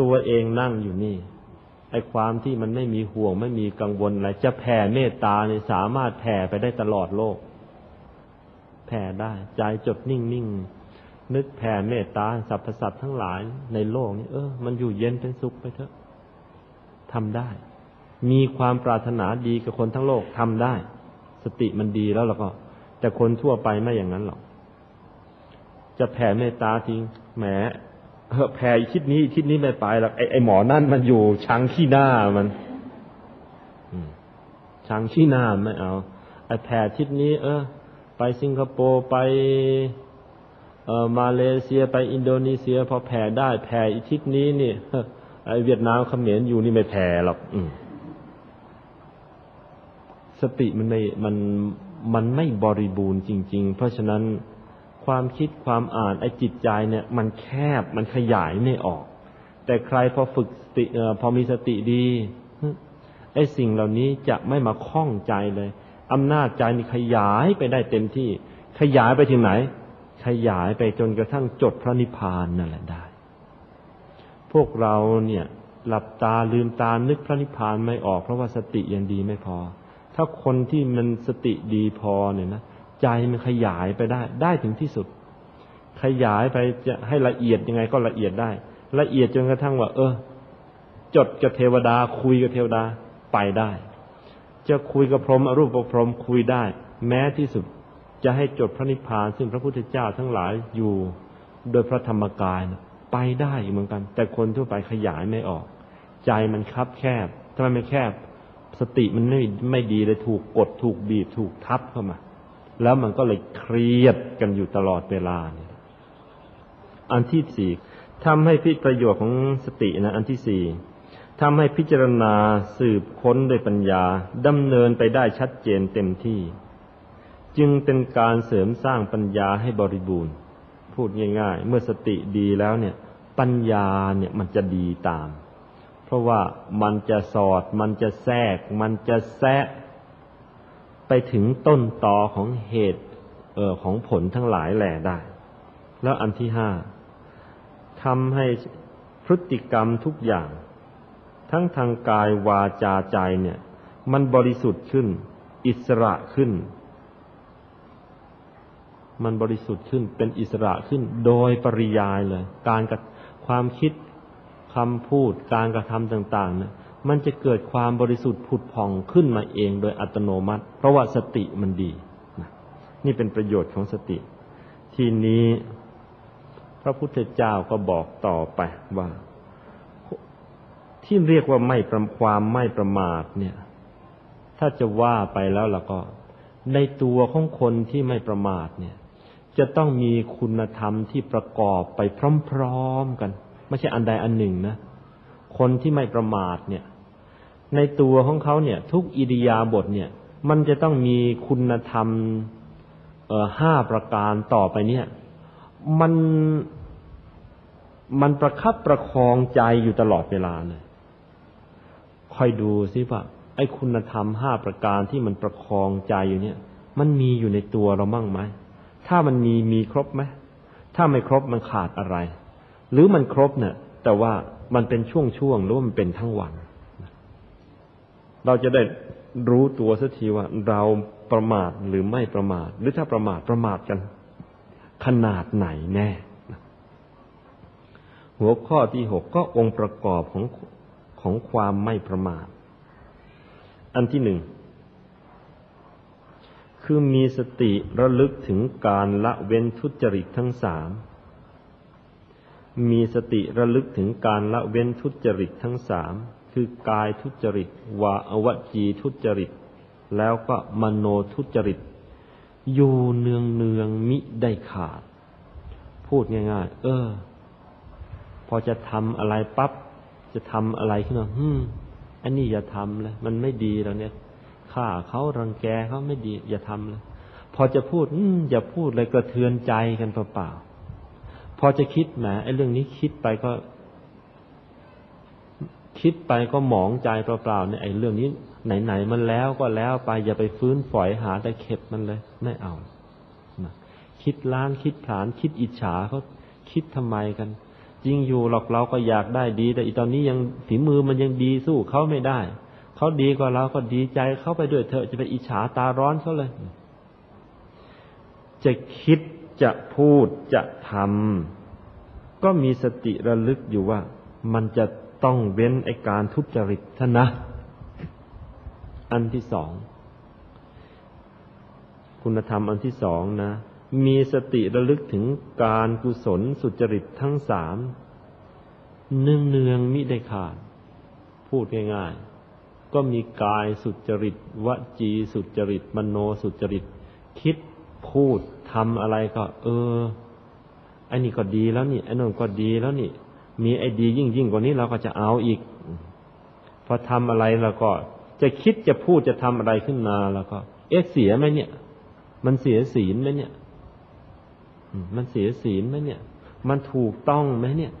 ตัวเองนั่งอยู่นี่ไอ้ความที่มันไม่มีห่วงไม่มีกังวลอะไรจะแผ่เมตตาเนี่ยสามารถแผ่ไปได้ตลอดโลก แผ่ได้ใจจดนิ่งนิ่งนึกแผ่เมตตาสรรพสัตว์ทั้งหลายในโลกนี้เออ มันอยู่เย็นเป็นสุขไปเถอะทำได้ มีความปรารถนาดีกับคนทั้งโลกทำได้ สติมันดีแล้วเราก็ แต่คนทั่วไปไม่อย่างนั้นหรอก จะแผ่เมตตาทิ้งแหม แผ่ทิศนี้ทิศนี้ไม่ไปหรอกไอ้ไอหมอนั่นมันอยู่ช้างขี้หน้ามันช้างขี้หน้าไม่เอาไอ้แผ่ทิศนี้ เออ ไปสิงคโปร์ไป เออมาเลเซียไปอินโดนีเซีย พอแผ่ได้แผ่อีทิศนี้นี่ไอเวียดนามเขมรอยู่นี่ไม่แผ่หรอกสติมันไม่มันมันไม่บริบูรณ์จริง ๆ เพราะฉะนั้น ความคิดความอ่านไอ้จิตใจเนี่ยมันแคบมันขยายไม่ออก แต่ใครพอฝึกสติพอมีสติดีไอ้สิ่งเหล่านี้จะไม่มาคล้องใจเลยอำนาจใจนี่ขยายไปได้เต็มที่ ขยายไปถึงไหน ขยายไปจนกระทั่งจดพระนิพพานนั่นแหละได้ พวกเราเนี่ยหลับตาลืมตานึกพระนิพพานไม่ออกเพราะว่าสติยังดีไม่พอ ถ้าคนที่มันสติดีพอเนี่ยนะ ใจมันขยายไปได้ ได้ถึงที่สุด ขยายไปจะให้ละเอียดยังไงก็ละเอียดได้ ละเอียดจนกระทั่งว่า เออ จดกับเทวดา คุยกับเทวดาไปได้ จะคุยกับพรหมอรูปพรหมคุยได้ แม้ที่สุดจะให้จดพระนิพพาน ซึ่งพระพุทธเจ้าทั้งหลายอยู่โดยพระธรรมกายนะไปได้เหมือนกัน แต่คนทั่วไปขยายไม่ออก ใจมันคับแคบทำไมไม่แคบ สติมันไม่ไม่ดีเลยถูกกดถูกบีบถูกทับเข้ามา แล้วมันก็เลยเครียดกันอยู่ตลอดเวลาเนี่ยอันที่สี่ทำให้พิประโยชน์ของสตินะอันที่สี่ทำให้พิจารณาสืบค้นด้วยปัญญาดำเนินไปได้ชัดเจนเต็มที่ จึงเป็นการเสริมสร้างปัญญาให้บริบูรณ์ พูดง่าย ๆ เมื่อสติดีแล้วเนี่ย ปัญญาเนี่ยมันจะดีตาม เพราะว่ามันจะสอด มันจะแทรก มันจะแซะ ไปถึงต้นตอของเหตุเออของผลทั้งหลายแหล่ได้ แล้วอันที่ห้าทำให้พฤติกรรมทุกอย่าง ทั้งทางกายวาจาใจเนี่ย มันบริสุทธิ์ขึ้น อิสระขึ้น มันบริสุทธิ์ขึ้นเป็นอิสระขึ้น โดยปริยายเลย การกับความคิดคำพูดการกระทำต่าง ๆ เนี่ย มันจะเกิดความบริสุทธิ์ผุดผ่องขึ้นมาเองโดยอัตโนมัติ เพราะว่าสติมันดีนี่เป็นประโยชน์ของสติ ทีนี้พระพุทธเจ้าก็บอกต่อไปว่า ที่เรียกว่าไม่ประความไม่ประมาทเนี่ย ถ้าจะว่าไปแล้วล่ะก็ ในตัวของคนที่ไม่ประมาทเนี่ย จะต้องมีคุณธรรมที่ประกอบไปพร้อม ๆกัน ไม่ใช่อันใดอันหนึ่งนะคนที่ไม่ประมาทเนี่ย ในตัวของเขาเนี่ย ทุกอิริยาบถเนี่ย มันจะต้องมีคุณธรรมเอ่อห้าประการต่อไปเนี่ย มันมันประคับประคองใจอยู่ตลอดเวลาเลยคอยดูสิว่าไอ้คุณธรรมห้าประการที่มันประคองใจอยู่เนี่ย มันมีอยู่ในตัวเรามั่งไหมถ้ามันมีมีครบไหมถ้าไม่ครบมันขาดอะไร หรือมันครบเนี่ยแต่ว่ามันเป็นช่วงๆหรือว่ามันเป็นทั้งวัน เราจะได้รู้ตัวสักทีว่าเราประมาทหรือไม่ประมาท หรือถ้าประมาทประมาทกัน ขนาดไหนแน่ หัวข้อที่หกก็องค์ประกอบของของความไม่ประมาท อันที่หนึ่งคือมีสติระลึกถึงการละเว้นทุจริตทั้งสาม มีสติระลึกถึงการละเว้นทุจริตทั้งสาม คือกายทุจริตวาอวจีทุจริต แล้วก็มโนทุจริต อยู่เนืองเนืองมิได้ขาด พูดง่าย ๆ เออ พอจะทำอะไรปับ๊บจะทำอะไรขึ้นมาฮึมอันนี้อย่าทำเลยมันไม่ดีแล้วเนี่ยฆ่าเขารังแกเขาไม่ดี อย่าทำเลยพอจะพูด อืมอย่าพูดเลยกระเทือนใจกันเปล่าๆพอจะคิดแหมไอ้เรื่องนี้คิดไปก็ คิดไปก็หมองใจเปล่าๆเนี่ยไอ้เรื่องนี้ไหนๆมันแล้วก็แล้วไปอย่าไปฟื้นฝอยหาแต่เข็บมันเลย ไม่เอานะคิดล้างคิดผาน คิดอิจฉาเขาคิดทำไมกัน จริงอยู่หรอกเราก็อยากได้ดี แต่อีตอนนี้ยังฝีมือมันยังดีสู้เขาไม่ได้เขาดีกว่าเราก็ดีใจเข้าไปด้วยเถอะจะไปอิจฉาตาร้อนเขาเลย จะคิดจะพูดจะทำก็มีสติระลึกอยู่ว่ามันจะ ต้องเว้นไอการทุจริตท่านนะ อันที่สอง คุณธรรมอันที่สองนะ มีสติระลึกถึงการกุศลสุจริตทั้งสามเนืองเนืองมิได้ขาด พูดง่ายๆ ก็มีกายสุจริต วจีสุจริต มโนสุจริต คิดพูดทำอะไรก็ เออไอ้นี่ก็ดีแล้วนี่ไอ้นนก็ดีแล้วนี่ มีไอ้ดียิ่งยิ่งกว่านี้เราก็จะเอาอีก พอทำอะไรเราก็ จะคิดจะพูดจะทำอะไรขึ้นมาแล้วก็ เอ๊ะเสียไหมเนี่ย มันเสียศีลไหมเนี่ยมันเสียศีลไหมเนี่ย มันถูกต้องไหมเนี่ย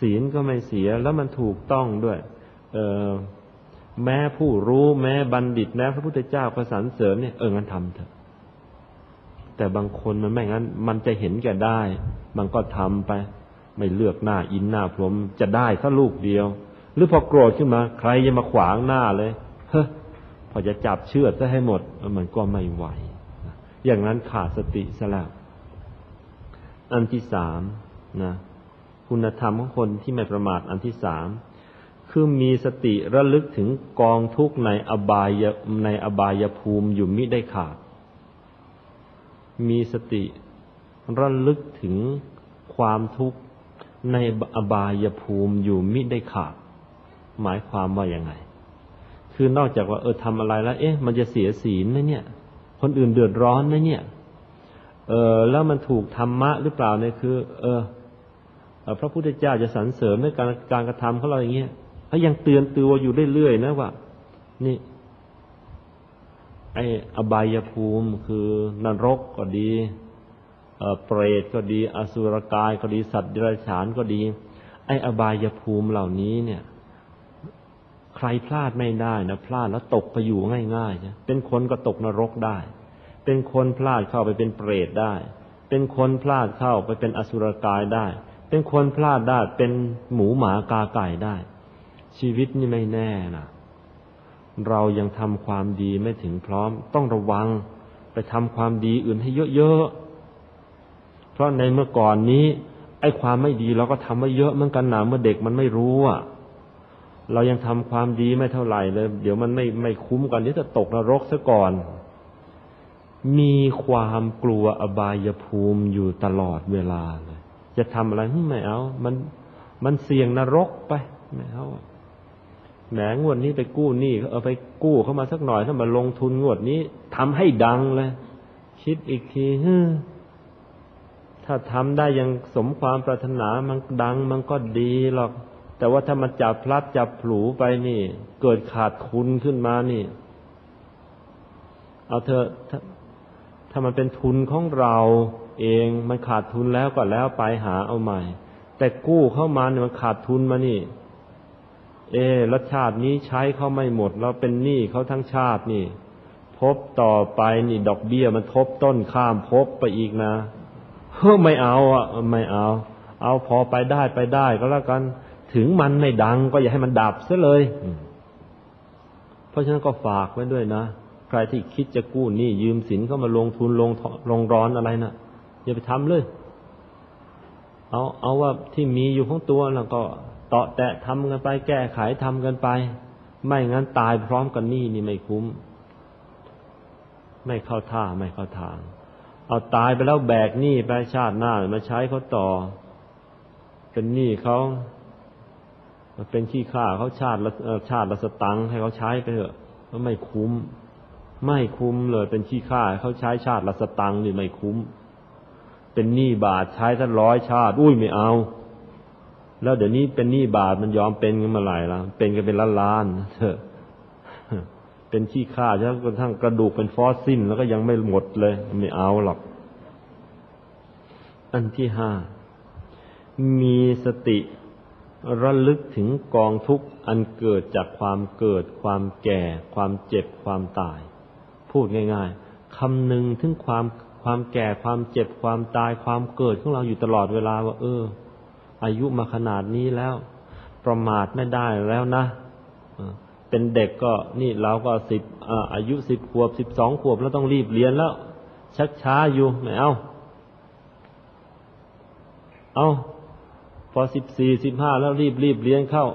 ศีลก็ไม่เสียแล้วมันถูกต้องด้วย เออแม้ผู้รู้แม้บัณฑิตแม้พระพุทธเจ้าประสานเสริญเนี่ยเอองั้นทำเถอะแต่บางคนมันไม่งั้น มันจะเห็นแก่ได้ มันก็ทำไป ไม่เลือกหน้าอินหน้าพรมจะได้ถ้าลูกเดียว หรือพอโกรธขึ้นมา ใครจะมาขวางหน้าเลยเฮ้พอจะจับเชือดซะให้หมดมันก็ไม่ไหว อย่างนั้นขาดสติซะแล้วอันที่สามนะคุณธรรมของคนที่ไม่ประมาทอันที่สามคือมีสติระลึกถึงกองทุกข์ในอบายในอบายภูมิอยู่มิได้ขาด มีสติระลึกถึงความทุกข์ ในอบายภูมิอยู่มิได้ขาด หมายความว่ายังไง คือนอกจากว่าเออทำอะไรแล้ว เอ๊ะ มันจะเสียศีลไหมเนี่ย คนอื่นเดือดร้อนไหมเนี่ย เออแล้วมันถูกธรรมะหรือเปล่าเนี่ยคือ เออพระพุทธเจ้าจะสรรเสริญในการการกระทำของเราอย่างเงี้ยเขายังเตือนตัวอยู่เรื่อยๆนะว่า นี่ ไอ้อบายภูมิคือนรกก็ดี เปรตก็ดี อสุรกายก็ดีสัตว์เดรัจฉานก็ดี ไอ้อบายภูมิเหล่านี้เนี่ย ใครพลาดไม่ได้นะพลาดแล้วตกไปอยู่ง่ายๆนะเป็นคนก็ตกนรกได้ เป็นคนพลาดเข้าไปเป็นเปรตได้ เป็นคนพลาดเข้าไปเป็นอสุรกายได้ เป็นคนพลาดได้เป็นหมูหมากาไก่ได้ ชีวิตนี่ไม่แน่นะเรายังทำความดีไม่ถึงพร้อม ต้องระวังไปทำความดีอื่นให้เยอะๆ ราะในเมื่อก่อนนี้ ไอ้ความไม่ดีเราก็ทำไว้เยอะเหมือนกันนะเมื่อเด็กมันไม่รู้อะเรายังทำความดีไม่เท่าไหร่เลย เดี๋ยวมันไม่ไม่คุ้มกันที่จะตกนรกซะก่อน มีความกลัวอบายภูมิอยู่ตลอดเวลาเลย จะทำอะไรไม่เอา มันมันเสี่ยงนรกไปไม่เอาแหมงวดนี้ไปกู้หนี้เอาไปกู้เข้ามาสักหน่อยถ้ามาลงทุนงวดนี้ทำให้ดังเลย คิดอีกทีฮ ถ้าทำได้ยังสมความปรารถนามันดังมันก็ดีหรอก แต่ว่าถ้ามันจับพลัดจับผูไปนี่ เกิดขาดทุนขึ้นมานี่ เอาเถอะถ้าถ้ามันเป็นทุนของเราเองมันขาดทุนแล้วก็แล้วไปหาเอาใหม่ แต่กู้เข้ามาเนี่ยมันขาดทุนมานี่ เอรสชาตินี้ใช้เขาไม่หมด เราเป็นหนี้เขาทั้งชาตินี่ พบต่อไปนี่ดอกเบี้ยมันทบต้นข้ามพบไปอีกนะ เฮ้ไม่เอาอะไม่เอา เอาพอไปได้ไปได้ก็แล้วกัน ถึงมันไม่ดังก็อย่าให้มันดับซะเลย เพราะฉะนั้นก็ฝากไว้ด้วยนะใครที่คิดจะกู้หนี้ยืมสินเข้ามาลงทุนลงลงร้อนอะไรนะอย่าไปทำเลย เอาเอาว่าที่มีอยู่ของตัวแล้วก็ตาะแตะทำกันไป แก้ไขทำกันไป ไม่งั้นตายพร้อมกันนี่นี่ไม่คุ้ม ไม่เข้าท่าไม่เข้าทาง เอาตายไปแล้วแบกหนี้ไปชาติหน้ามาใช้เขาต่อ เป็นหนี้เขาเป็นขี้ข้าเขาชาติละชาติละสตังให้เขาใช้ไปเถอะก็ไม่คุ้ม ไม่คุ้มเลยเป็นขี้ข้าเขาใช้ชาติละสตังนี่ไม่คุ้ม เป็นหนี้บาทใช้ทั้งร้อยชาติ อุ้ยไม่เอา แล้วเดี๋ยวนี้เป็นหนี้บาทมันยอมเป็นกันมาหลายแล้วเป็นกันเป็นล้านล้านเถอะ เป็นขี้ข้าจนกระทั่งกระดูกเป็นฟอสซิลแล้วก็ยังไม่หมดเลย ไม่เอาหรอก อันที่ห้า มีสติระลึกถึงกองทุกข์อันเกิดจากความเกิด ความแก่ ความเจ็บความตาย พูดง่าย ๆคำหนึ่งถึงความความแก่ความเจ็บความตายความเกิดของเราอยู่ตลอดเวลาว่า เออ อายุมาขนาดนี้แล้ว ประมาทไม่ได้แล้วนะ เป็นเด็กก็นี่เราก็สิบอายุสิบขวบสิบสองขวบแล้วต้องรีบเรียนแล้ว ชักช้าอยู่ไม่เอาเอาพอสิบสี่สิบห้าแล้วรีบรีบเรียนเข้า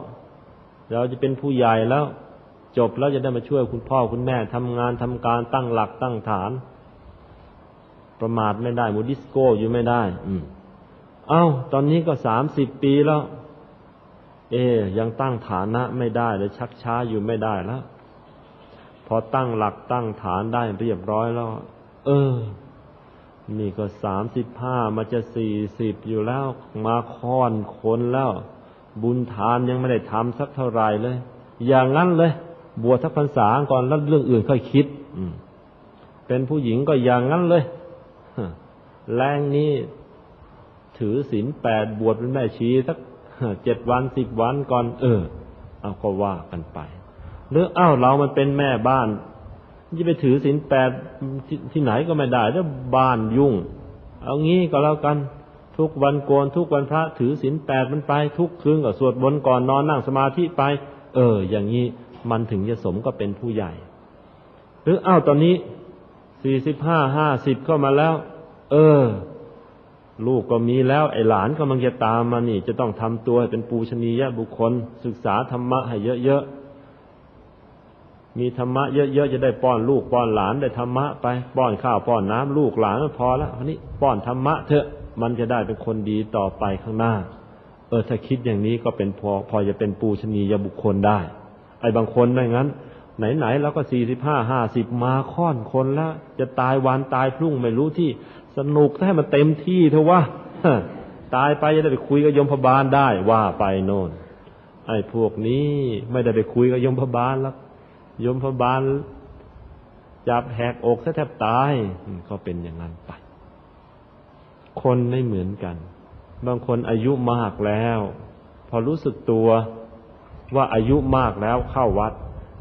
เราจะเป็นผู้ใหญ่แล้ว จบแล้วจะได้มาช่วยคุณพ่อคุณแม่ทำงานทำการตั้งหลักตั้งฐาน ประมาทไม่ได้มูดิสโก้อยู่ไม่ได้ อืมเอา้า ตอนนี้ก็สามสิบปีแล้ว เอ ยังตั้งฐานะไม่ได้เลยชักช้าอยู่ไม่ได้แล้ว พอตั้งหลักตั้งฐานได้เรียบร้อยแล้ว เออ นี่ก็สามสิบห้ามาจะสี่สิบอยู่แล้ว มาค่อนคนแล้ว บุญทานยังไม่ได้ทำสักเท่าไรเลย อย่างนั้นเลย บวชทักพรรษาก่อนแล้วเรื่องอื่นค่อยคิดเป็นผู้หญิงก็อย่างนั้นเลยแรงนี้ถือศีลแปดบวชเป็นแม่ชีสัก เจ็ดวันสิบวันก่อนเออ เอาก็ว่ากันไป หรืออ้าวเรามันเป็นแม่บ้านจะไปถือศีลแปดที่ไหนก็ไม่ได้แล้วบ้านยุ่ง เอางี้ก็แล้วกัน ทุกวันโกนทุกวันพระถือศีลแปดมันไป ทุกคืนก็สวดบนก่อนนอนนั่งสมาธิไป เออ อย่างนี้มันถึงจะสมก็เป็นผู้ใหญ่ หรืออ้าวตอนนี้สี่สิบห้าห้าสิบเข้ามาแล้ว เออ ลูกก็มีแล้วไอ้หลานก็มันจะตามมานี่ จะต้องทำตัวให้เป็นปูชนียบุคคล ศึกษาธรรมะให้เยอะๆ มีธรรมะเยอะๆ จะได้ป้อนลูกป้อนหลานได้ธรรมะไป ป้อนข้าวป้อนน้ำลูกหลานพอแล้วคนนี้ป้อนธรรมะเถอะมันจะได้เป็นคนดีต่อไปข้างหน้า เออถ้าคิดอย่างนี้ก็เป็นพอพอจะเป็นปูชนียบุคคลได้ ไอ้บางคนไม่งั้น ไหนๆแล้วก็สี่สิบห้าห้าสิบมาค่อนคนแล้ว จะตายวันตายพรุ่งไม่รู้ที่ สนุกให้มันเต็มที่เถอะวะตายไปจะได้ไปคุยกับยมพบาลได้ว่าไปโน่นไอ้พวกนี้ไม่ได้ไปคุยกับยมพบาลแล้วยมพบาลจับแหกอกแทบตายก็เป็นอย่างนั้นไป คนไม่เหมือนกัน บางคนอายุมากแล้ว พอรู้สึกตัวว่าอายุมากแล้วเข้าวัด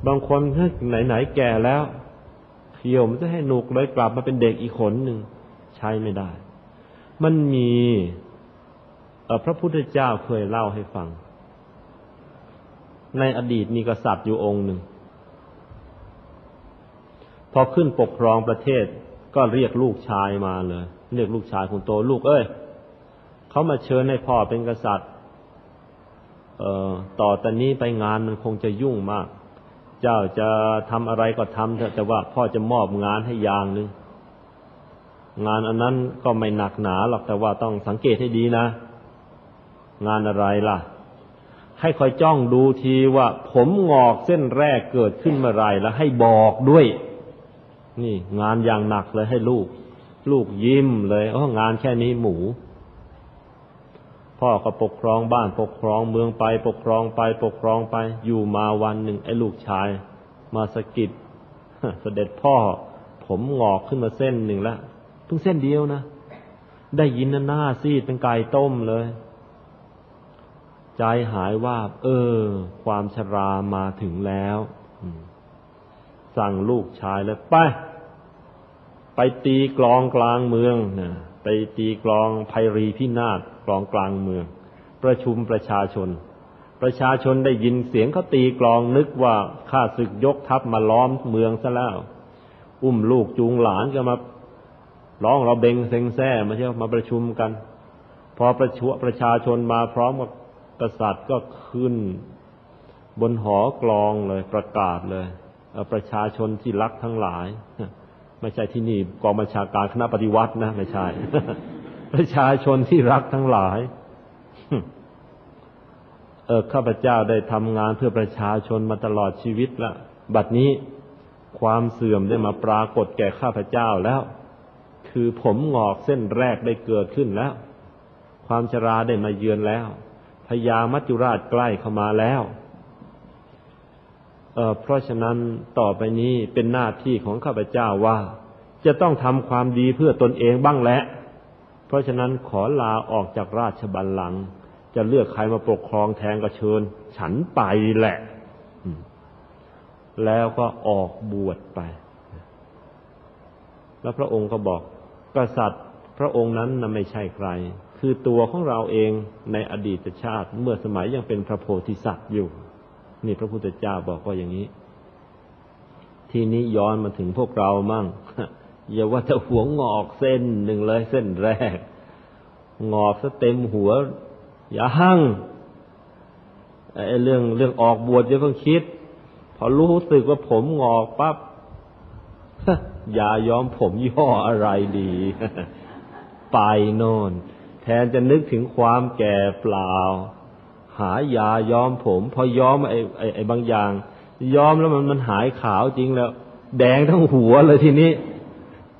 บางคนถ้าไหนๆแก่แล้วเขียวมันจะให้หนุกเลยกลับมาเป็นเด็กอีกคนหนึ่งใช้ไม่ได้ มันมีพระพุทธเจ้าเคยเล่าให้ฟัง ในอดีตมีกษัตริย์อยู่องค์หนึ่ง พอขึ้นปกครองประเทศก็เรียกลูกชายมาเลย เรียกลูกชายคนโตลูกเอ้ยเขามาเชิญให้พ่อเป็นกษัตริย์เอ่อต่อตอนนี้ไปงานมันคงจะยุ่งมาก เจ้าจะทำอะไรก็ทำเถอะแต่ว่าพ่อจะมอบงานให้อย่างหนึ่งงานอันนั้นก็ไม่หนักหนาหรอกแต่ว่าต้องสังเกตให้ดีนะ งานอะไรล่ะ ให้คอยจ้องดูทีว่า ผมงอกเส้นแรกเกิดขึ้นเมื่อไรแล้วให้บอกด้วย นี่ งานอย่างหนักเลยให้ลูก ลูกยิ้มเลยอ๋องานแค่นี้หมู พ่อก็ปกครองบ้านปกครองเมืองไป ปกครองไป ปกครองไป อยู่มาวันหนึ่งไอ้ลูกชาย มาสกิดเสด็จพ่อ ผมงอกขึ้นมาเส้นหนึ่งแล้วเพิ่งเส้นเดียวนะ ได้ยินหน้าซีดเป็นไก่ต้มเลย ใจหายว่า เออ ความชรามาถึงแล้วสั่งลูกชายเลยไป ไปตีกลองกลางเมืองนะ ไปตีกลองไพรีพินาศกลองกลางเมือง ประชุมประชาชน ประชาชนได้ยินเสียงเขาตีกลองนึกว่าข้าศึกยกทัพมาล้อมเมืองซะแล้ว อุ้มลูกจูงหลานก็มาร้องเราเบงเซ็งแซ่มาเที่ยวมาประชุมกัน พอประชุประชาชนมาพร้อมกับกษัตริย์ก็ขึ้น บนหอกลองเลยประกาศเลย ประชาชนที่รักทั้งหลาย ไม่ใช่ที่นี่กองบัญชาการคณะปฏิวัตินะ ไม่ใช่ ประชาชนที่รักทั้งหลาย เออข้าพเจ้าได้ทำงานเพื่อประชาชนมาตลอดชีวิตละบัดนี้ความเสื่อมได้มาปรากฏแก่ข้าพเจ้าแล้ว คือผมงอกเส้นแรกได้เกิดขึ้นแล้ว ความชราได้มาเยือนแล้วพญามัจจุราชใกล้เข้ามาแล้ว เพราะฉะนั้นต่อไปนี้เป็นหน้าที่ของข้าพเจ้าว่า จะต้องทำความดีเพื่อตนเองบ้างแหละ เพราะฉะนั้นขอลาออกจากราชบัลลังก์จะเลือกใครมาปกครองแทนก็เชิญ ฉันไปแหละ แล้วก็ออกบวชไป แล้วพระองค์ก็บอกกษัตริย์พระองค์นั้นน่ะไม่ใช่ใครคคือตัวของเราเองในอดีตชาติเมื่อสมัยยังเป็นพระโพธิสัตว์อยู่ นี่พระพุทธเจ้าบอกว่าอย่างนี้ ทีนี้ย้อนมาถึงพวกเรามั่งอย่าว่าจะหัวงอกเส้นหนึ่งเลยเส้นแรก งอกซะเต็มหัว อย่าหั่งไอ้เรื่องเรื่องออกบวชอย่าเพิ่งคิด พอรู้สึกว่าผมงอกปั๊บอย่าย้อมผมยี่ห้ออะไรดี ไปโน่น แทนจะนึกถึงความแก่เปล่า หายาย้อมผม พอย้อมไอ้ไอ้ไอ้บางอย่าง ย้อมแล้วมันมันหายขาวจริงแล้ว แดงทั้งหัวเลยทีนี้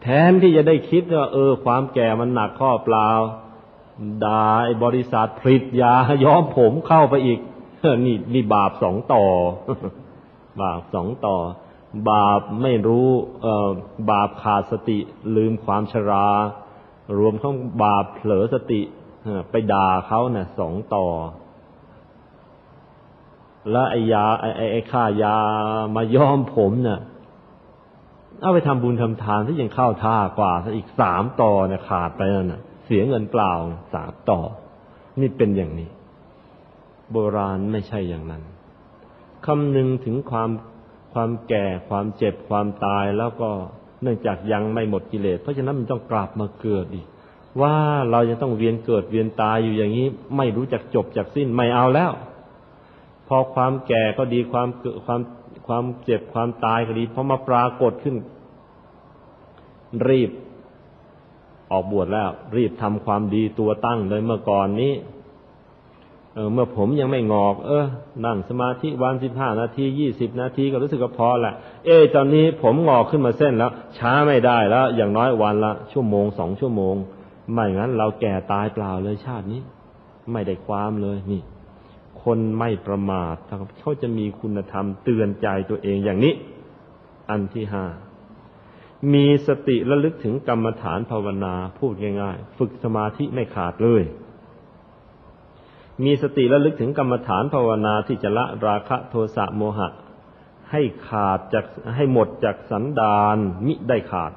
แทนที่จะได้คิดว่า เออ ความแก่มันหนักข้อเปล่าด่าไอ้บริษัทผลิตยา ย้อมผมเข้าไปอีกนี่นี่บาปสองต่อ บาปสองต่อ บาปไม่รู้เอ่อบาปขาดสติลืมความชรา รวมทั้งบาปเผลอสติไปด่าเขาเนะ่ะสองต่อ แล้วไอ้ยาไอ้ไอ้ไอค่ายามาย้อมผมเนะ่ะเอาไปทำบุญทำทานที่ยังเข้าท่ากว่าซะอีกสามต่อเนี่ยขาดไปนั่นนะเสียเงินเปล่าสามต่อ นี่เป็นอย่างนี้ โบราณไม่ใช่อย่างนั้นคำนึงถึงความความแก่ความเจ็บความตายแล้วก็เนื่องจากยังไม่หมดกิเลสเพราะฉะนั้นมันต้องกลับมาเกิดอีก ว่าเราจะต้องเวียนเกิดเวียนตายอยู่อย่างนี้ ไม่รู้จักจบจากสิ้นไม่เอาแล้ว พอความแก่ก็ดีความเกิดความความเจ็บความตายก็ดีพอมาปรากฏขึ้น รีบ ออกบวชแล้ว รีบทำความดีตัวตั้งเลยเมื่อก่อนนี้เออเมื่อผมยังไม่งอก เออ นั่งสมาธิวันสิบห้านาทียี่สิบนาทีก็รู้สึกว่าพอแหละเออตอนนี้ผมงอกขึ้นมาเส้นแล้ว ช้าไม่ได้แล้ว อย่างน้อยวันละชั่วโมงสองชั่วโมง ไม่งั้นเราแก่ตายเปล่าเลยชาตินี้ ไม่ได้ความเลยนี่ คนไม่ประมาทเขาจะมีคุณธรรมเตือนใจตัวเองอย่างนี้ อันที่ห้ามีสติระลึกถึงกรรมฐานภาวนาพูดง่ายๆ ฝึกสมาธิไม่ขาดเลย มีสติระลึกถึงกรรมฐานภาวนาที่จะละราคะโทสะโมหะ ให้ขาดจากให้หมดจากสันดานมิได้ขาด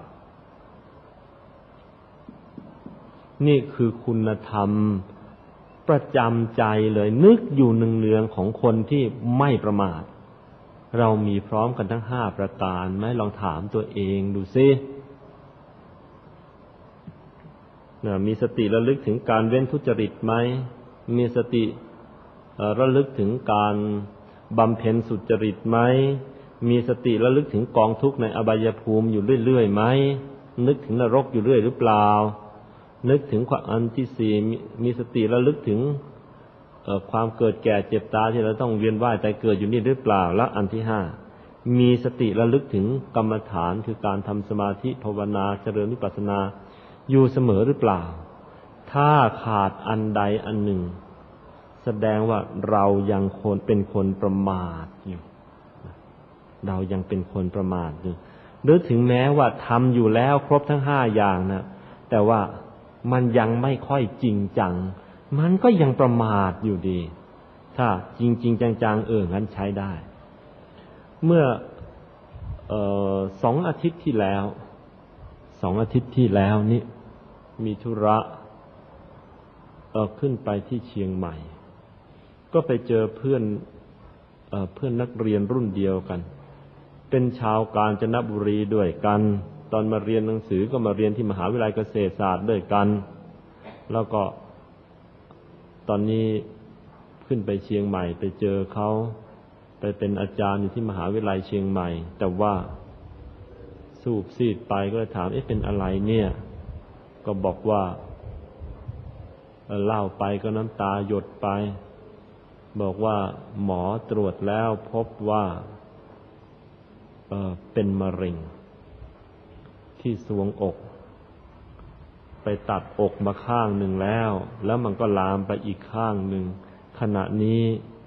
นี่คือคุณธรรม ประจำใจเลยนึกอยู่หนึ่งเนืองของคนที่ไม่ประมาท เรามีพร้อมกันทั้งห้าประการไหมลองถามตัวเองดูซิมีสติระลึกถึงการเว้นทุจริตไหม มีสติระลึกถึงการบำเพ็ญสุจริตไหม มีสติระลึกถึงกองทุกข์ในอบายภูมิอยู่เรื่อยๆไหม นึกถึงนรกอยู่เรื่อยหรือเปล่า นึกถึงความอันที่สี่มีสติระลึกถึงความเกิดแก่เจ็บตายที่เราต้องเวียนว่ายใจเกิดอยู่นี่หรือเปล่า และอันที่ห้ามีสติระลึกถึงกรรมฐานคือการทำสมาธิภาวนาเจริญวิปัสสนา อยู่เสมอหรือเปล่า ถ้าขาดอันใดอันหนึ่ง แสดงว่าเรายังคนเป็นคนประมาทอยู่เรายังเป็นคนประมาทอยู่หรือถึงแม้ว่าทำอยู่แล้วครบทั้งห้าอย่างนะแต่ว่า มันยังไม่ค่อยจริงจัง มันก็ยังประมาทอยู่ดี ถ้าจริงจริงจังๆเอองั้นใช้ได้ เมื่อออสองอาทิตย์ที่แล้ว สองอาทิตย์ที่แล้วนี่มีธุระเออขึ้นไปที่เชียงใหม่ ก็ไปเจอเพื่อนเออเพื่อนนักเรียนรุ่นเดียวกัน เป็นชาวกาญจนบุรีด้วยกัน ตอนมาเรียนหนังสือก็มาเรียนที่มหาวิทยาลัยเกษตรศาสตร์ด้วยกัน แล้วก็ตอนนี้ขึ้นไปเชียงใหม่ ไปเจอเขาไปเป็นอาจารย์อยู่ที่มหาวิทยาลัยเชียงใหม่ แต่ว่าสูบซีดไปก็เลยถามเอ๊ะเป็นอะไรเนี่ย ก็บอกว่าเล่าไปก็น้ำตาหยดไป บอกว่าหมอตรวจแล้วพบว่าเเป็นมะเร็ง ที่สวงอก ไปตัดอกมาข้างหนึ่งแล้ว แล้วมันก็ลามไปอีกข้างหนึ่ง ขณะนี้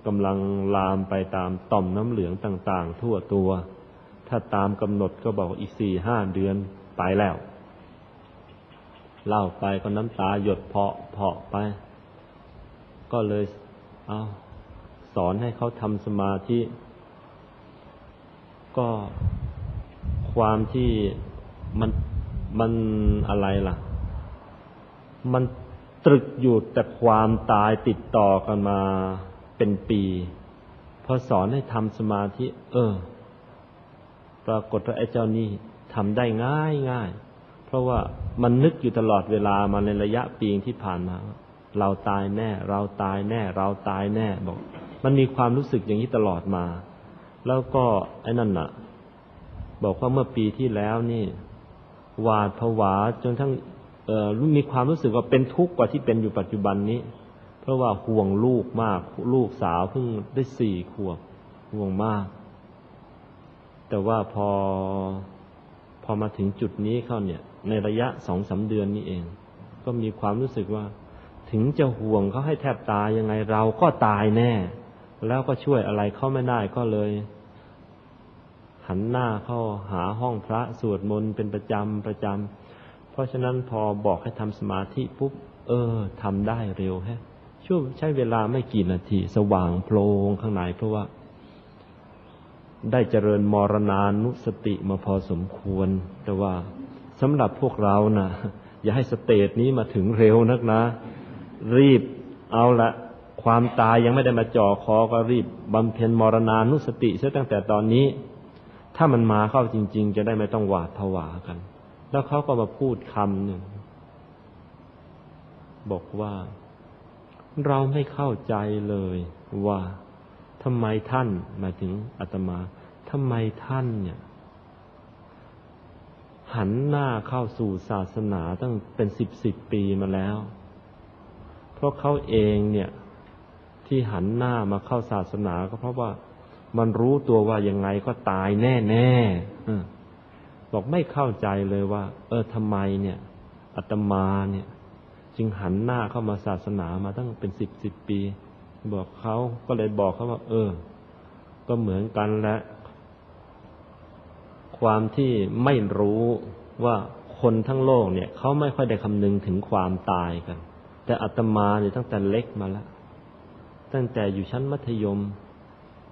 กำลังลามไปตามต่อมน้ำเหลืองต่างๆ ทั่วตัว ถ้าตามกำหนดก็บอกอีกสี่ห้าเดือนไปแล้ว เล่าไปก็น้ำตาหยดเพาะเพาะไป ก็เลยเอาสอนให้เขาทำสมาธิ ก็ความที่ มันมันอะไรล่ะ มันตรึกอยู่แต่ความตายติดต่อกันมาเป็นปีพอสอนให้ทำสมาธิ เออ ปรากฏว่าไอ้เจ้านี่ทำได้ง่ายง่ายเพราะว่ามันนึกอยู่ตลอดเวลามาในระยะปีที่ผ่านมา เราตายแน่ เราตายแน่ เราตายแน่บอก มันมีความรู้สึกอย่างนี้ตลอดมา แล้วก็ไอ้นั่นน่ะ บอกว่าเมื่อปีที่แล้วนี่ หวาดผวาจนทั้งมีความรู้สึกว่าเป็นทุกข์กว่าที่เป็นอยู่ปัจจุบันนี้ เพราะว่าห่วงลูกมาก ลูกสาวเพิ่งได้สี่ขวบห่วงมาก แต่ว่าพอพอมาถึงจุดนี้เข้าเนี่ย ในระยะสองสาเดือนนี้เอง ก็มีความรู้สึกว่า ถึงจะห่วงเขาให้แทบตายยังไงเราก็ตายแน่ แล้วก็ช่วยอะไรเขาไม่ได้ก็เลย หันหน้าเข้าหาห้องพระสวดมนต์เป็นประจำประจำเพราะฉะนั้นพอบอกให้ทำสมาธิปุ๊บเออทำได้เร็วแฮะช่วใช้เวลาไม่กี่นาที สว่างโพลงข้างในเพราะว่า ได้เจริญมรณานุสติมาพอสมควร แต่ว่าสำหรับพวกเรานะอย่าให้สเตจนี้มาถึงเร็วนักนะ รีบเอาละความตายยังไม่ได้มาจ่อคอก็รีบบำเพ็ญมรณานุสติเสียตั้งแต่ตอนนี้ ถ้ามันมาเข้าจริง ๆ จะได้ไม่ต้องหวาดผวากัน แล้วเขาก็มาพูดคำหนึ่งบอกว่า เราไม่เข้าใจเลยว่าทำไมท่านหมายถึงอาตมาทำไมท่านเนี่ย หันหน้าเข้าสู่ศาสนาตั้งเป็นสิบสิบปีมาแล้ว เพราะเขาเองเนี่ย ที่หันหน้ามาเข้าศาสนาก็เพราะว่า มันรู้ตัวว่ายังไงก็ตายแน่แน่บอกไม่เข้าใจเลยว่า เออทำไมเนี่ยอาตมาเนี่ย จึงหันหน้าเข้ามาศาสนามาตั้งเป็นสิบสิบปี บอกเขาก็เลยบอกเขาว่า เออ ก็เหมือนกันและ ความที่ไม่รู้ว่าคนทั้งโลกเนี่ยเขาไม่ค่อยได้คำนึงถึงความตายกัน แต่อาตมาเนี่ยตั้งแต่เล็กมาแล้วตั้งแต่อยู่ชั้นมัธยม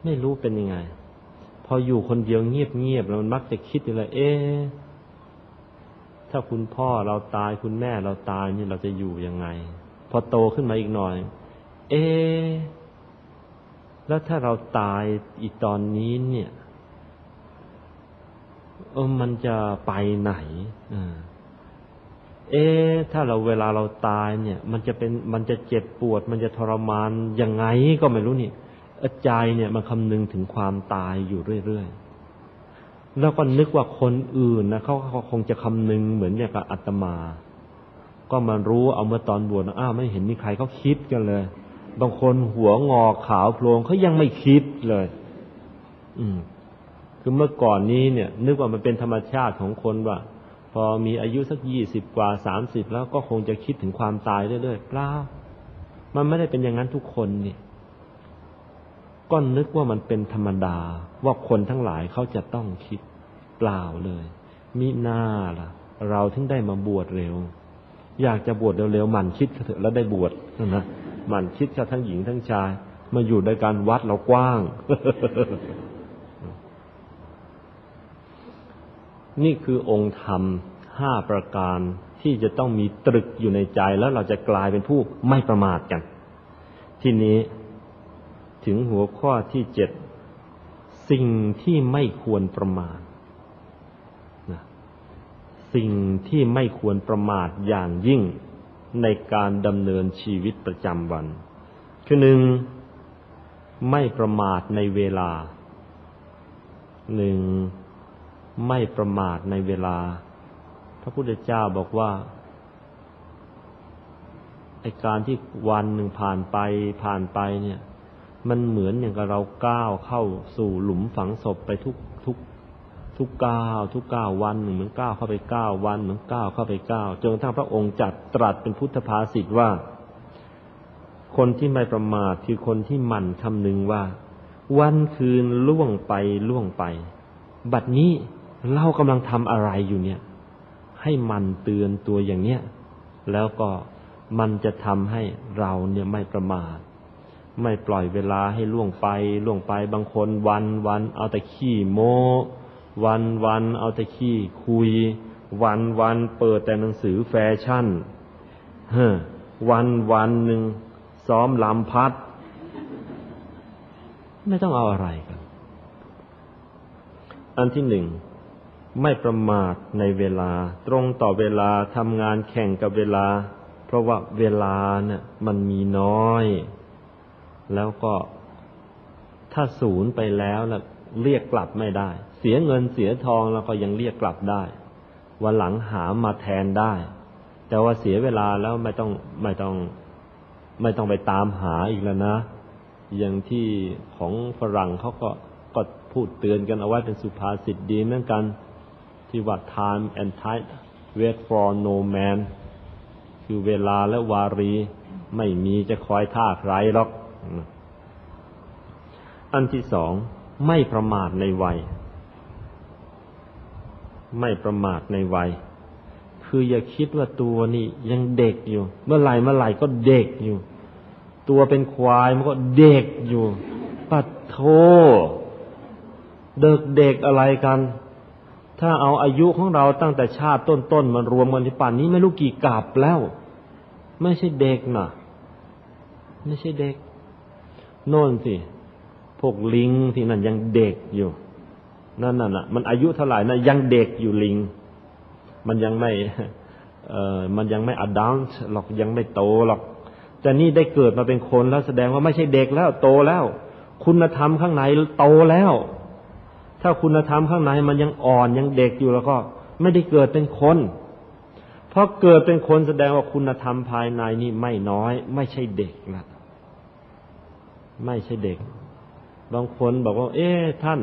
ไม่รู้เป็นยังไง พออยู่คนเดียวเงียบๆแล้วมันมักจะคิดอยู่เลย เอ๊ถ้าคุณพ่อเราตายคุณแม่เราตายนี่เราจะอยู่ยังไง พอโตขึ้นมาอีกหน่อย เอ๊แล้วถ้าเราตายอีกตอนนี้เนี่ยเออมันจะไปไหนเอ๊ถ้าเราเวลาเราตายเนี่ย มันจะเป็นมันจะเจ็บปวด มันจะทรมานยังไงก็ไม่รู้นี่ ใจเนี่ยมันคำนึงถึงความตายอยู่เรื่อยๆ แล้วก็นึกว่าคนอื่นนะเขาคงจะคำนึงเหมือนอย่างกับอาตมา ก็มารู้เอาเมื่อตอนบวชอ้าวไม่เห็นมีใครเขาคิดกันเลย บางคนหัวงอขาวโพลงเขายังไม่คิดเลย อืม คือเมื่อก่อนนี้เนี่ย นึกว่ามันเป็นธรรมชาติของคนว่าพอมีอายุสักยี่สิบกว่าสามสิบแล้วก็คงจะคิดถึงความตายเรื่อยๆเปล่ามันไม่ได้เป็นอย่างนั้นทุกคนเนี่ย ก็นึกว่ามันเป็นธรรมดาว่าคนทั้งหลายเขาจะต้องคิดเปล่าเลย มิหน้าล่ะ เราถึงได้มาบวชเร็ว อยากจะบวชเร็วๆหมั่นคิดเถอะแล้วได้บวชนะหมั่นคิดจะทั้งหญิงทั้งชาย มาอยู่ในการวัดเรากว้าง นี่คือองค์ธรรมห้าประการที่จะต้องมีตรึกอยู่ในใจแล้วเราจะกลายเป็นผู้ไม่ประมาทกัน ทีนี้ ถึงหัวข้อที่เจ็ดสิ่งที่ไม่ควรประมาทนะสิ่งที่ไม่ควรประมาทอย่างยิ่งในการดำเนินชีวิตประจำวัน คือหนึ่งไม่ประมาทในเวลาหนึ่งไม่ประมาทในเวลา พระพุทธเจ้าบอกว่าไอการที่วันหนึ่งผ่านไปผ่านไปเนี่ย มันเหมือนอย่างกับเราก้าวเข้าสู่หลุมฝังศพไปทุกทุกทุกก้าวทุกก้าววันหนึ่งเหมือนก้าวเข้าไปก้าววันเหมือนก้าวเข้าไปก้าวจนกระทั่งพระองค์จัดตรัสเป็นพุทธภาษิตว่า คนที่ไม่ประมาทคือคนที่หมั่นคำนึงว่า วันคืนล่วงไปล่วงไป บัดนี้เรากำลังทำอะไรอยู่เนี่ย ให้มันเตือนตัวอย่างเนี้ยแล้วก็มันจะทำให้เราเนี่ยไม่ประมาท ไม่ปล่อยเวลาให้ล่วงไป ล่วงไปบางคนวันวันเอาแต่ขี้โมวันวันเอาแต่ขี้คุย วันวันเปิดแต่หนังสือแฟชั่นเฮ้วันวันหนึ่งซ้อมลำพัด ไม่ต้องเอาอะไรกัน อันที่หนึ่งไม่ประมาทในเวลา ตรงต่อเวลาทำงานแข่งกับเวลา เพราะว่าเวลาเนี่ยมันมีน้อย แล้วก็ถ้าศูนย์ไปแล้วแล้วเรียกกลับไม่ได้ เสียเงินเสียทองแล้วก็ยังเรียกกลับได้ วันหลังหามาแทนได้ แต่ว่าเสียเวลาแล้วไม่ต้องไม่ต้อง ไม่ต้องไปตามหาอีกแล้วนะ อย่างที่ของฝรั่งเขาก็ก็พูดเตือนกันเอาไว้เป็นสุภาษิตดีเหมือนกัน ที่ว่า time and tide wait for no man คือเวลาและวารี ไม่มีจะคอยท่าใครหรอก อันที่สองไม่ประมาทในวัย ไม่ประมาทในวัย คืออย่าคิดว่าตัวนี่ยังเด็กอยู่ เมื่อไหร่เมื่อไหร่ก็เด็กอยู่ ตัวเป็นควายมันก็เด็กอยู่ ปัดโทเด็กเด็กอะไรกัน ถ้าเอาอายุของเราตั้งแต่ชาติต้นๆมารวมกันที่ป่านนี้ไม่รู้กี่กลับแล้ว ไม่ใช่เด็กนะไม่ใช่เด็ก โน่นสิ พวกลิงที่นั่นยังเด็กอยู่นั่นน่ะมันอายุเท่าไหร่นะยังเด็กอยู่ลิง มันยังไม่เอ่อมันยังไม่อดัลต์หรอกยังไม่โตหรอก แต่นี่ได้เกิดมาเป็นคนแล้วแสดงว่าไม่ใช่เด็กแล้ว โตแล้ว คุณธรรมข้างในโตแล้ว ถ้าคุณธรรมข้างในมันยังอ่อนยังเด็กอยู่แล้วก็ ไม่ได้เกิดเป็นคนเพราะเกิดเป็นคนแสดงว่าคุณธรรมภายในนี่ไม่น้อย ไม่ใช่เด็กนะ ไม่ใช่เด็ก บางคนบอกว่า เอ๊ะท่าน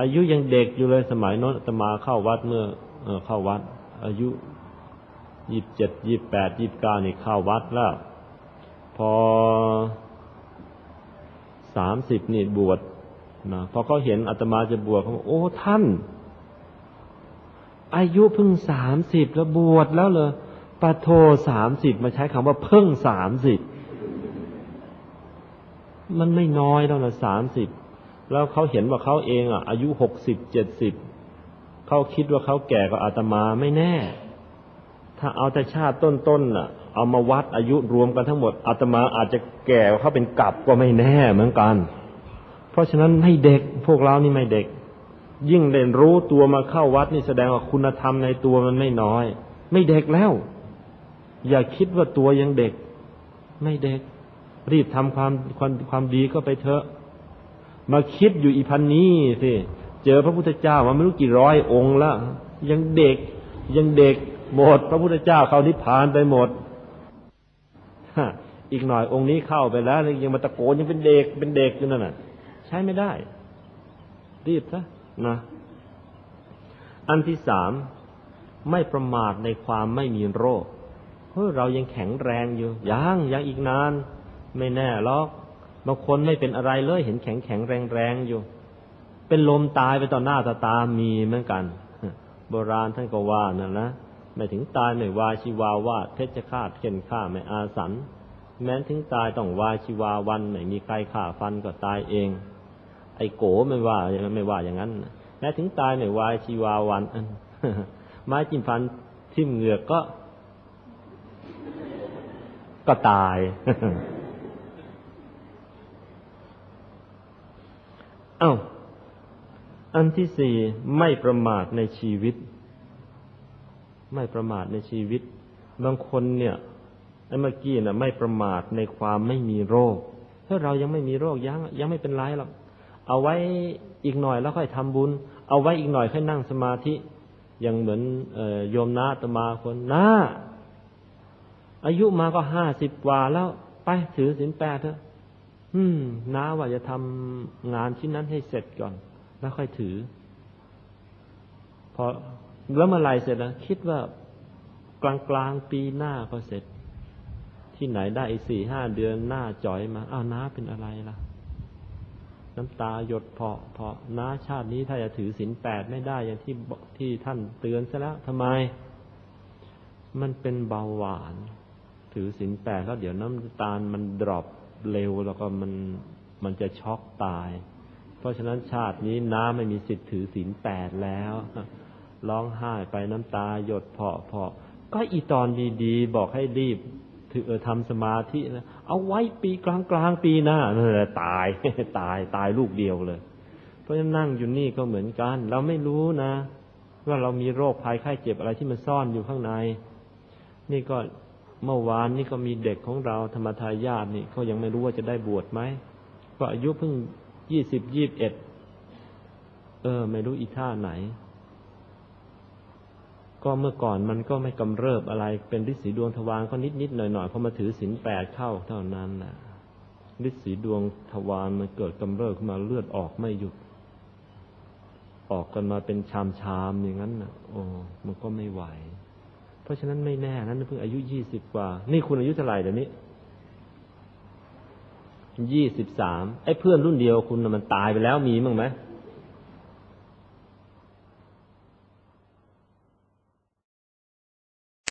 อายุยังเด็กอยู่เลยสมัยโน้นจะมาเข้าวัดเมื่อเออเข้าวัด อายุยี่สิบเจ็ดยี่บแปดยี่บเก้านี่เข้าวัดแล้ว พอสามสิบนี่บวชนะพอเขาเห็นอาตมาจะบวชเขาบอกโอ้ท่าน อายุเพิ่งสามสิบแล้วบวชแล้วเลยปะโทสามสิบมาใช้คำว่าเพิ่งสามสิบ มันไม่น้อยแล้วนะสามสิบแล้วเขาเห็นว่าเขาเองอะ อายุหกสิบเจ็ดสิบเขาคิดว่าเขาแก่กว่าอาตมาไม่แน่ ถ้าเอาแต่ชาติต้นๆน่ะ เอามาวัดอายุรวมกันทั้งหมดอาตมาอาจจะแก่กว่าเขาเป็นกลับก็ไม่แน่เหมือนกัน เพราะฉะนั้นไม่เด็กพวกเรานี่ไม่เด็ก ยิ่งเรียนรู้ตัวมาเข้าวัดนี่แสดงว่าคุณธรรมในตัวมันไม่น้อย ไม่เด็กแล้ว อย่าคิดว่าตัวยังเด็ก ไม่เด็ก รีบทำความความความดีก็ไปเถอะ มาคิดอยู่อีพันนี้สิเจอพระพุทธเจ้ามาไม่รู้กี่ร้อยองค์แล้วยังเด็กยังเด็กหมด พระพุทธเจ้าเขานิพพานไปหมดอีกหน่อยองค์นี้เข้าไปแล้วยังมาตะโกนยังเป็นเด็กเป็นเด็กอยู่นั่นน่ะ ใช้ไม่ได้ รีบซะนะอันที่สามไม่ประมาทในความไม่มีโรคเฮ้ยเรายังแข็งแรงอยู่ยังยังอีกนาน ไม่แน่หรอกบางคนไม่เป็นอะไรเลยเห็นแข็งแข็งแรงแรงอยู่ เป็นลมตายไปต่อหน้าตาตามีเหมือนกันโบราณท่านก็ว่านั่นนะไม่ถึงตายไม่วาชีวาวาดเพชฌฆาตเข็นฆ่าไม่อาสัน แม้ถึงตายต้องวาชีวาวันไม่มีใครฆ่าฟันก็ตายเอง ไอ้โกไม่ว่าไม่ว่าอย่างนั้นแม้ถึงตายไม่วาชีวาวันไม้จิ้มฟันทิ่มเหงือกก็ ก็ตาย เอ้า อันที่สี่ไม่ประมาทในชีวิต ไม่ประมาทในชีวิต บางคนเนี่ยไอ้เมื่อกี้น่ะ ไม่ประมาทในความไม่มีโรคถ้าเรายังไม่มีโรคยังยังไม่เป็นไรหรอกเอาไว้อีกหน่อยแล้วค่อยทำบุญ เอาไว้อีกหน่อยค่อยนั่งสมาธิยังเหมือนเอโยมนาตมาคนน้าอายุมาก็ห้าสิบกว่าแล้ว ไปถือศีลแปดเถอะ อืมน้าว่าจะทำงานชิ้นนั้นให้เสร็จก่อน แล้วค่อยถือ พอแล้วเมื่อไรเสร็จแล้วคิดว่ากลางกลางปีหน้าก็เสร็จ ที่ไหนได้อีสี่ห้าเดือนหน้าจ่อยมาอ้าวน้าเป็นอะไรล่ะ น้ำตาหยดเพาะเพาะน้าชาตินี้ถ้าจะถือศีลแปดไม่ได้อย่างที่ที่ท่านเตือนซะแล้วทำไม มันเป็นเบาหวาน ถือศีลแปดแล้วเดี๋ยวน้ำตาลมันดรอป เร็วแล้วก็มันมันจะช็อกตาย เพราะฉะนั้นชาตินี้น้าไม่มีสิทธิ์ถือศีลแปดแล้วร้องไห้ไปน้ำตาหยดเพาะเพาะก็อีตอนดีๆ บอกให้รีบถือออทำสมาธินะเอาไว้ปีกลางกลางๆปีหน้านั่นแหละตายตายตายลูกเดียวเลย เพราะฉะนั้นนั่งอยู่นี่ก็เหมือนกัน เราไม่รู้นะ ว่าเรามีโรคภัยไข้เจ็บอะไรที่มันซ่อนอยู่ข้างใน นี่ก็ เมื่อวานนี่ก็มีเด็กของเราธรรมทายาทนี่เขายังไม่รู้ว่าจะได้บวชไหมก็อายุเพิ่งยี่สิบยี่บเอ็ดเออ ไม่รู้อีท่าไหน ก็เมื่อก่อนมันก็ไม่กำเริบอะไร เป็นฤทธิ์สีดวงทวารก็นิดนิดๆหน่อยหน่อยๆพอมาถือศีลแปดเข้าเท่านั้นนะฤทธิ์สีดวงทวารมันเกิดกำเริบขึ้นมาเลือดออกไม่หยุด ออกกันมาเป็นชามชามๆอย่างนั้นนะโอ้มันก็ไม่ไหว ราะฉะนั้นไม่แน่นั้นเพิ่งอายุยี่สิบกว่า นี่คุณอายุเท่าไหร่เดี๋ยวนี้ยี่สิบสามไอ้เพื่อนรุ่นเดียวคุณมันตายไปแล้วมีมั้งไหม